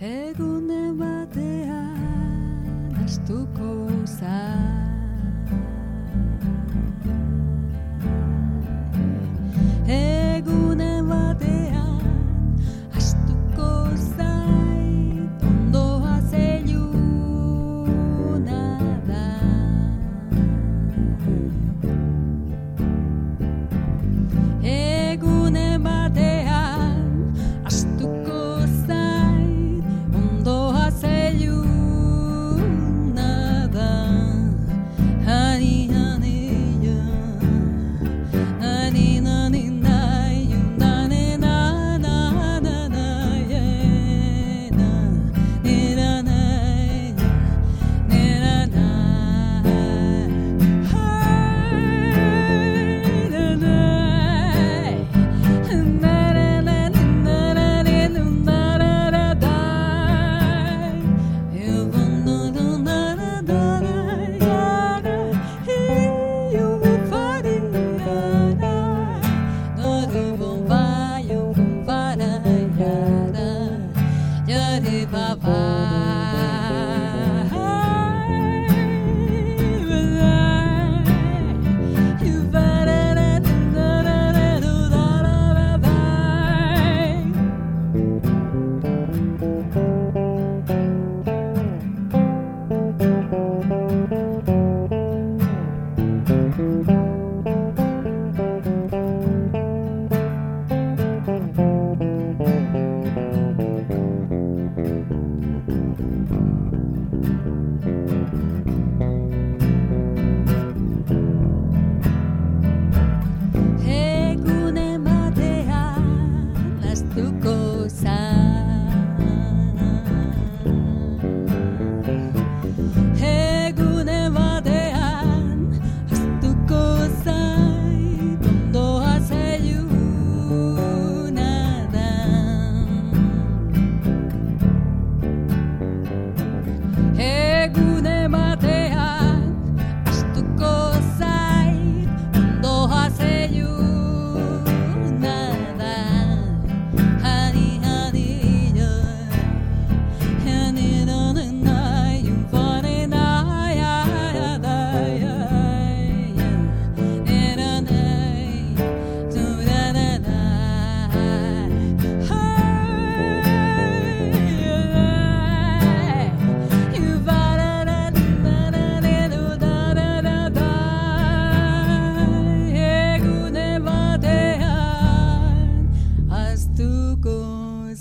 Egune batean astuko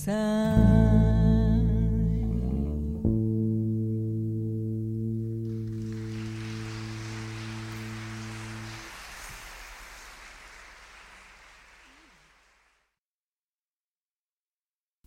sun.